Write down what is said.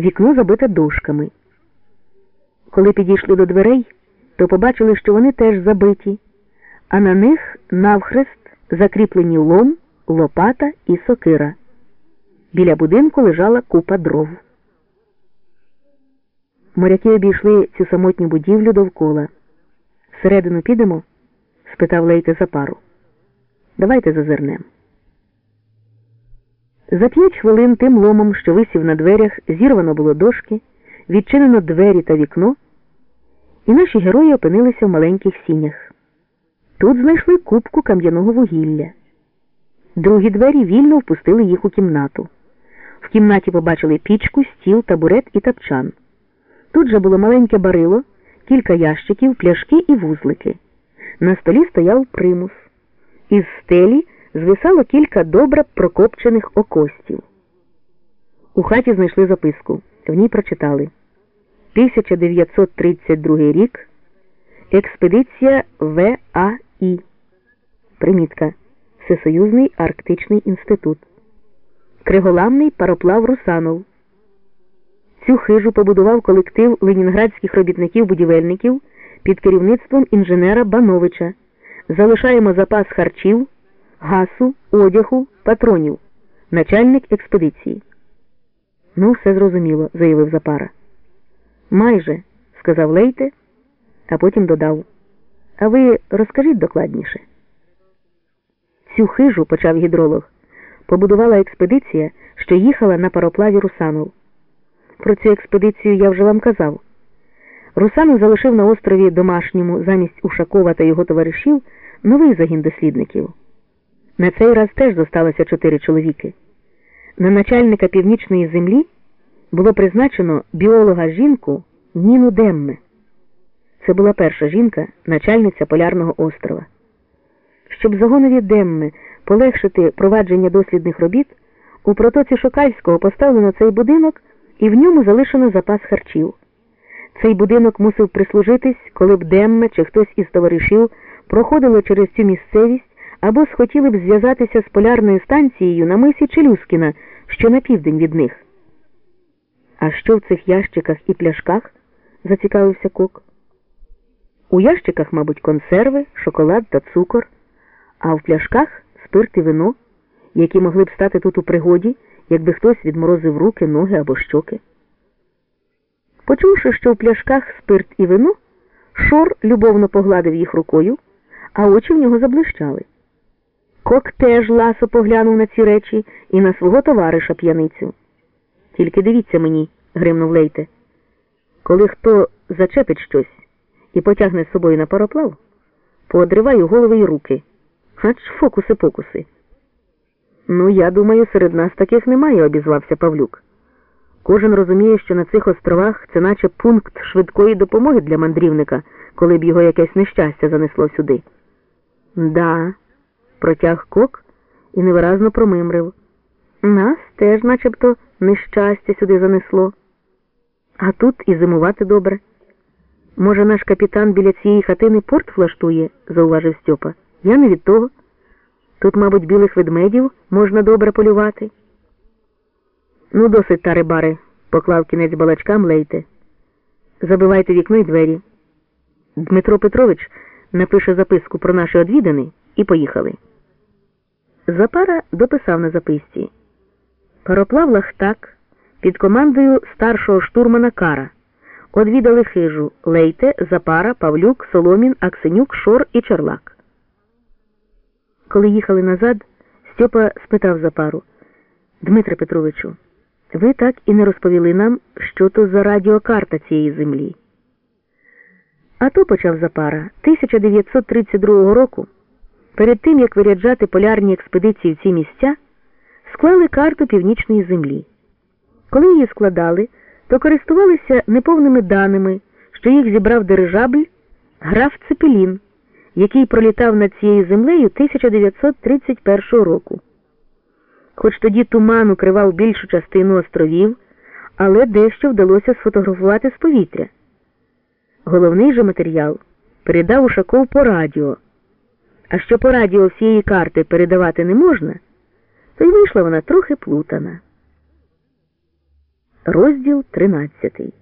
Вікно забите дошками. Коли підійшли до дверей, то побачили, що вони теж забиті, а на них навхрест закріплені лом, лопата і сокира. Біля будинку лежала купа дров. Моряки обійшли цю самотню будівлю довкола. Всередину підемо? спитав Лейте за пару. Давайте зазирнем. За п'ять хвилин тим ломом, що висів на дверях, зірвано було дошки, відчинено двері та вікно, і наші герої опинилися в маленьких сінях. Тут знайшли кубку кам'яного вугілля. Другі двері вільно впустили їх у кімнату. В кімнаті побачили пічку, стіл, табурет і тапчан. Тут же було маленьке барило, кілька ящиків, пляшки і вузлики. На столі стояв примус. Із стелі звисало кілька добре прокопчених окостів. У хаті знайшли записку. В ній прочитали 1932 рік. Експедиція ВАІ. Примітка. Всесоюзний Арктичний інститут. Криголамний пароплав Русанов. Цю хижу побудував колектив ленінградських робітників-будівельників під керівництвом інженера Бановича. Залишаємо запас харчів, гасу, одягу, патронів. Начальник експедиції. Ну, все зрозуміло, заявив Запара. Майже, сказав Лейте, а потім додав. А ви розкажіть докладніше. Цю хижу, почав гідролог, побудувала експедиція, що їхала на пароплаві Русанов. Про цю експедицію я вже вам казав. Русанов залишив на острові домашньому замість Ушакова та його товаришів новий загін дослідників. На цей раз теж зосталося чотири чоловіки. На начальника північної землі було призначено біолога жінку Ніну Демме. Це була перша жінка, начальниця полярного острова. Щоб загонові Демми полегшити провадження дослідних робіт, у протоці Шокальського поставлено цей будинок і в ньому залишено запас харчів. Цей будинок мусив прислужитись, коли б Демме чи хтось із товаришів проходило через цю місцевість або схотіли б зв'язатися з полярною станцією на мисі Челюскіна, що на південь від них. А що в цих ящиках і пляшках? зацікавився Кок. У ящиках, мабуть, консерви, шоколад та цукор, а в пляшках спирт і вино, які могли б стати тут у пригоді, якби хтось відморозив руки, ноги або щоки. Почувши, що в пляшках спирт і вино, Шор любовно погладив їх рукою, а очі в нього заблищали. Кок теж ласо поглянув на ці речі і на свого товариша п'яницю. Тільки дивіться мені, гримнув Лейте. Коли хто зачепить щось і потягне з собою на пароплав, поодриваю голови й руки. Ач фокуси-покуси. Ну, я думаю, серед нас таких немає, обізвався Павлюк. Кожен розуміє, що на цих островах це наче пункт швидкої допомоги для мандрівника, коли б його якесь нещастя занесло сюди. Да, протяг кок і невиразно промимрив. Нас теж начебто нещастя сюди занесло. А тут і зимувати добре. Може, наш капітан біля цієї хатини порт влаштує, зауважив Стьопа. Я не від того. Тут, мабуть, білих ведмедів можна добре полювати. Ну, досить, тари бари, поклав кінець балачкам лейте. Забивайте вікно й двері. Дмитро Петрович напише записку про наші одвідини і поїхали. Запара дописав на записці. Пароплав Лахтак під командою старшого штурмана Кара. Одвідали хижу Лейте, Запара, Павлюк, Соломін, Аксенюк, Шор і Чарлак. Коли їхали назад, Стьопа спитав Запару Дмитре Петровичу, ви так і не розповіли нам, що то за радіокарта цієї землі. А то почав Запара 1932 року, перед тим як виряджати полярні експедиції в ці місця, склали карту північної землі. Коли її складали, то користувалися неповними даними, що їх зібрав дирижабль граф Цепелін, який пролітав над цією землею 1931 року. Хоч тоді туман укривав більшу частину островів, але дещо вдалося сфотографувати з повітря. Головний же матеріал передав Ушаков по радіо. А що по радіо всієї карти передавати не можна, то й вийшла вона трохи плутана. Розділ 13